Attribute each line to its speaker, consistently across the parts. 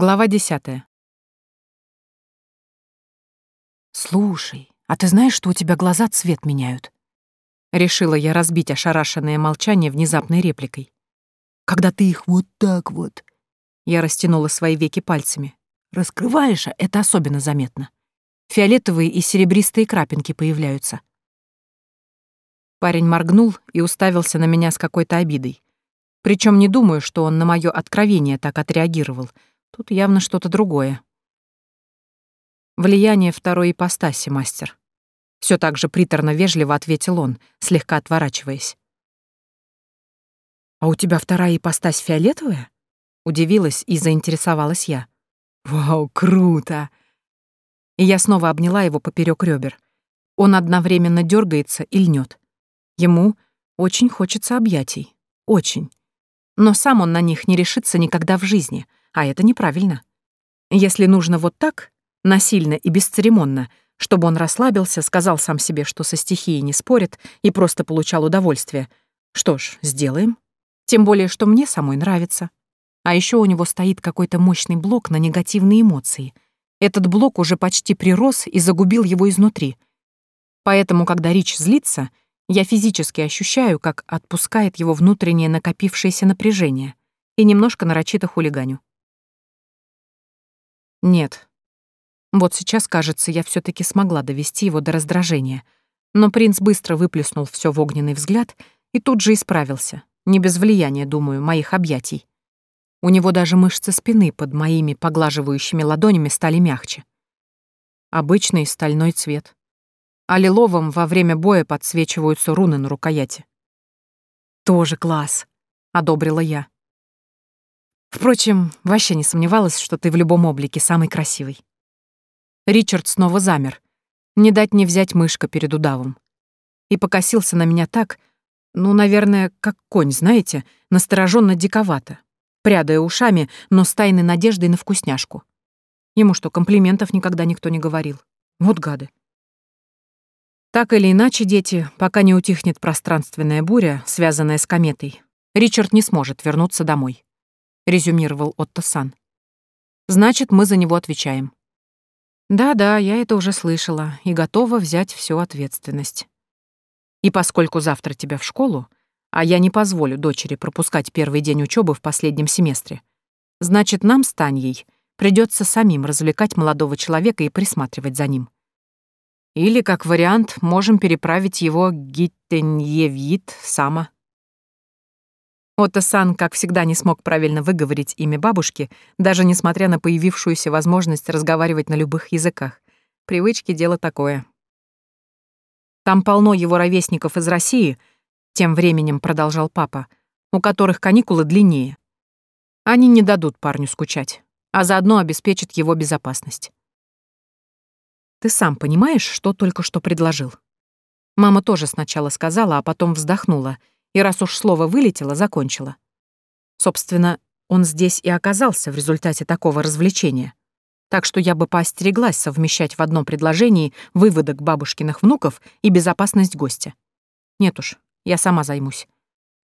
Speaker 1: Глава 10. Слушай, а ты знаешь, что у тебя глаза цвет меняют? Решила я разбить ошарашенное молчание внезапной репликой. Когда ты их вот так вот... Я растянула свои веки пальцами. Раскрываешь, а это особенно заметно. Фиолетовые и серебристые крапинки появляются. Парень моргнул и уставился на меня с какой-то обидой. Причем не думаю, что он на мое откровение так отреагировал — Тут явно что-то другое. Влияние второй ипостаси, мастер. Все так же приторно-вежливо ответил он, слегка отворачиваясь. «А у тебя вторая ипостась фиолетовая?» Удивилась и заинтересовалась я. «Вау, круто!» И я снова обняла его поперек ребер. Он одновременно дергается и льнет. Ему очень хочется объятий. Очень. Но сам он на них не решится никогда в жизни — а это неправильно. Если нужно вот так, насильно и бесцеремонно, чтобы он расслабился, сказал сам себе, что со стихией не спорит и просто получал удовольствие. Что ж, сделаем. Тем более, что мне самой нравится. А еще у него стоит какой-то мощный блок на негативные эмоции. Этот блок уже почти прирос и загубил его изнутри. Поэтому, когда Рич злится, я физически ощущаю, как отпускает его внутреннее накопившееся напряжение и немножко нарочито хулиганю. Нет. Вот сейчас, кажется, я все таки смогла довести его до раздражения. Но принц быстро выплеснул все в огненный взгляд и тут же исправился, не без влияния, думаю, моих объятий. У него даже мышцы спины под моими поглаживающими ладонями стали мягче. Обычный стальной цвет. А лиловым во время боя подсвечиваются руны на рукояти. «Тоже класс», — одобрила я. Впрочем, вообще не сомневалась, что ты в любом облике самый красивый. Ричард снова замер. Не дать не взять мышка перед удавом. И покосился на меня так, ну, наверное, как конь, знаете, настороженно диковато, прядая ушами, но с тайной надеждой на вкусняшку. Ему что, комплиментов никогда никто не говорил? Вот гады. Так или иначе, дети, пока не утихнет пространственная буря, связанная с кометой, Ричард не сможет вернуться домой резюмировал Отто Сан. Значит, мы за него отвечаем. Да-да, я это уже слышала и готова взять всю ответственность. И поскольку завтра тебя в школу, а я не позволю дочери пропускать первый день учебы в последнем семестре, значит, нам с Таньей придется самим развлекать молодого человека и присматривать за ним. Или, как вариант, можем переправить его Гиттеньевит сама. Отто-сан, как всегда, не смог правильно выговорить имя бабушки, даже несмотря на появившуюся возможность разговаривать на любых языках. Привычки — дело такое. «Там полно его ровесников из России», — тем временем продолжал папа, «у которых каникулы длиннее. Они не дадут парню скучать, а заодно обеспечат его безопасность». «Ты сам понимаешь, что только что предложил?» Мама тоже сначала сказала, а потом вздохнула — и раз уж слово вылетело, закончила. Собственно, он здесь и оказался в результате такого развлечения. Так что я бы поостереглась совмещать в одном предложении выводок бабушкиных внуков и безопасность гостя. Нет уж, я сама займусь.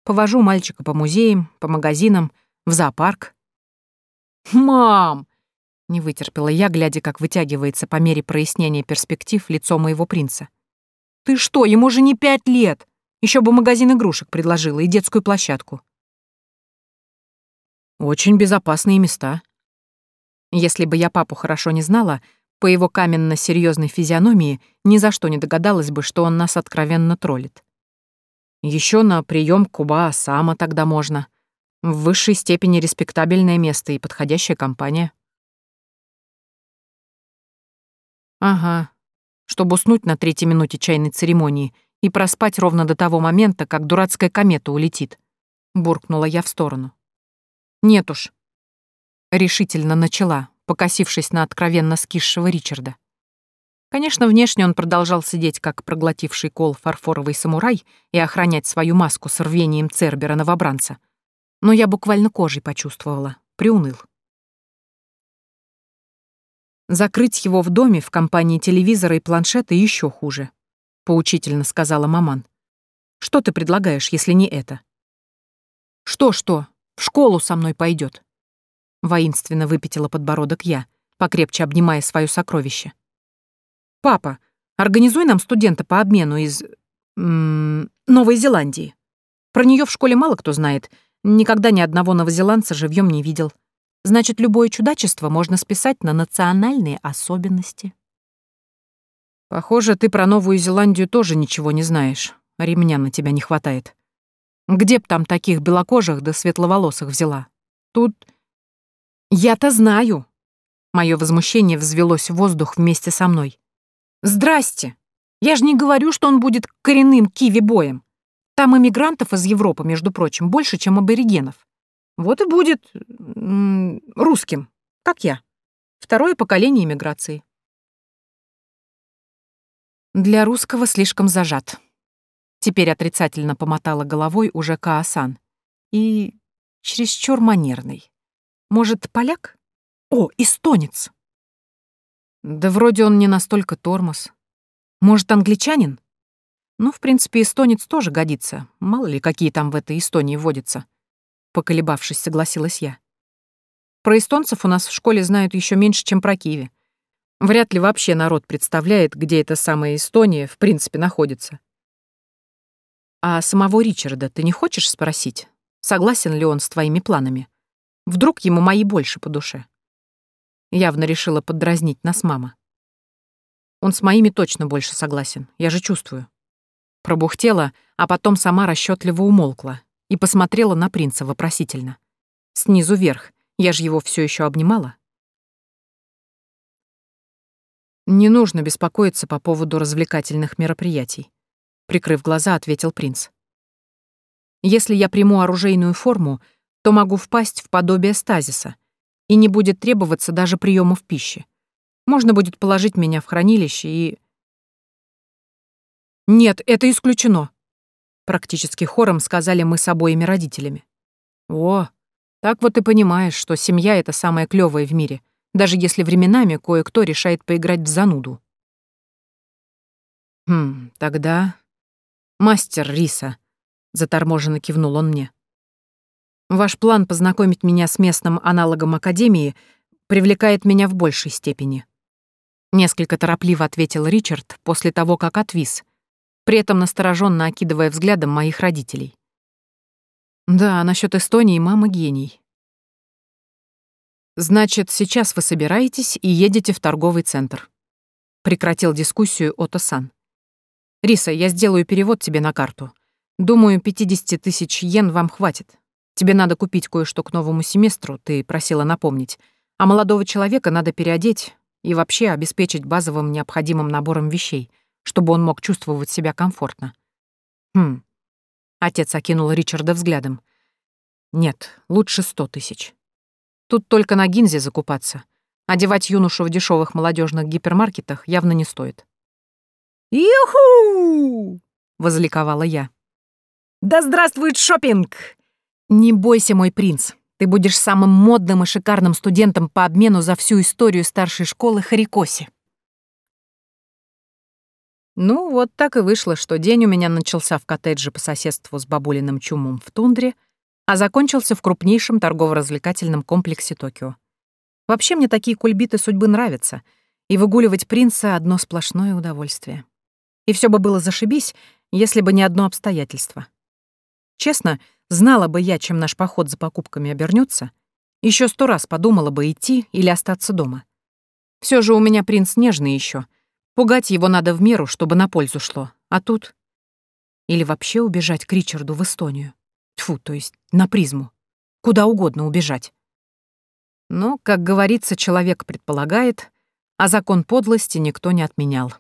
Speaker 1: Повожу мальчика по музеям, по магазинам, в зоопарк. «Мам!» — не вытерпела я, глядя, как вытягивается по мере прояснения перспектив лицо моего принца. «Ты что, ему же не пять лет! Еще бы магазин игрушек предложила и детскую площадку. Очень безопасные места. Если бы я папу хорошо не знала, по его каменно-серьезной физиономии ни за что не догадалась бы, что он нас откровенно троллит. Еще на прием Куба сама тогда можно. В высшей степени респектабельное место и подходящая компания. Ага, чтобы уснуть на третьей минуте чайной церемонии — и проспать ровно до того момента, как дурацкая комета улетит», — буркнула я в сторону. «Нет уж», — решительно начала, покосившись на откровенно скисшего Ричарда. Конечно, внешне он продолжал сидеть, как проглотивший кол фарфоровый самурай и охранять свою маску с рвением Цербера новобранца. Но я буквально кожей почувствовала, приуныл. Закрыть его в доме в компании телевизора и планшета еще хуже. — поучительно сказала маман. «Что ты предлагаешь, если не это?» «Что-что? В школу со мной пойдет. Воинственно выпятила подбородок я, покрепче обнимая свое сокровище. «Папа, организуй нам студента по обмену из... М -м, Новой Зеландии. Про нее в школе мало кто знает. Никогда ни одного новозеландца живьем не видел. Значит, любое чудачество можно списать на национальные особенности». Похоже, ты про Новую Зеландию тоже ничего не знаешь. Ремня на тебя не хватает. Где б там таких белокожих да светловолосых взяла? Тут... Я-то знаю. Мое возмущение взвелось в воздух вместе со мной. Здрасте! Я же не говорю, что он будет коренным киви-боем. Там иммигрантов из Европы, между прочим, больше, чем аборигенов. Вот и будет... русским, как я. Второе поколение иммиграции. Для русского слишком зажат. Теперь отрицательно помотала головой уже Каасан. И чересчур манерный. Может, поляк? О, эстонец. Да вроде он не настолько тормоз. Может, англичанин? Ну, в принципе, эстонец тоже годится. Мало ли, какие там в этой Эстонии водятся. Поколебавшись, согласилась я. Про эстонцев у нас в школе знают еще меньше, чем про Киеве. Вряд ли вообще народ представляет, где эта самая Эстония в принципе находится. А самого Ричарда ты не хочешь спросить, согласен ли он с твоими планами? Вдруг ему мои больше по душе? Явно решила подразнить нас мама. Он с моими точно больше согласен, я же чувствую. Пробухтела, а потом сама расчетливо умолкла и посмотрела на принца вопросительно. Снизу вверх, я же его все еще обнимала. Не нужно беспокоиться по поводу развлекательных мероприятий, прикрыв глаза, ответил принц. Если я приму оружейную форму, то могу впасть в подобие стазиса, и не будет требоваться даже приемов пищи. Можно будет положить меня в хранилище и... «Нет, это исключено!» Практически хором сказали мы с обоими родителями. «О, так вот и понимаешь, что семья — это самое клёвое в мире даже если временами кое-кто решает поиграть в зануду. «Хм, тогда...» «Мастер риса», — заторможенно кивнул он мне. «Ваш план познакомить меня с местным аналогом Академии привлекает меня в большей степени». Несколько торопливо ответил Ричард после того, как отвис, при этом настороженно окидывая взглядом моих родителей. «Да, насчет Эстонии мама гений. Значит, сейчас вы собираетесь и едете в торговый центр. Прекратил дискуссию Ото Сан. Риса, я сделаю перевод тебе на карту. Думаю, 50 тысяч йен вам хватит. Тебе надо купить кое-что к новому семестру, ты просила напомнить. А молодого человека надо переодеть и вообще обеспечить базовым необходимым набором вещей, чтобы он мог чувствовать себя комфортно. Хм. Отец окинул Ричарда взглядом. Нет, лучше сто тысяч. Тут только на гинзе закупаться. Одевать юношу в дешевых молодежных гипермаркетах явно не стоит.
Speaker 2: «Юху!»
Speaker 1: — возликовала я.
Speaker 2: «Да здравствует шопинг!
Speaker 1: «Не бойся, мой принц. Ты будешь самым модным и шикарным студентом по обмену за всю историю старшей школы Харикоси». Ну, вот так и вышло, что день у меня начался в коттедже по соседству с бабулиным чумом в тундре — а закончился в крупнейшем торгово-развлекательном комплексе Токио. Вообще мне такие кульбиты судьбы нравятся, и выгуливать принца — одно сплошное удовольствие. И все бы было зашибись, если бы не одно обстоятельство. Честно, знала бы я, чем наш поход за покупками обернется, еще сто раз подумала бы идти или остаться дома. Все же у меня принц нежный еще. Пугать его надо в меру, чтобы на пользу шло. А тут... Или вообще убежать к Ричарду в Эстонию тьфу, то есть на призму. Куда угодно убежать. Но, как говорится, человек предполагает, а закон подлости никто не отменял.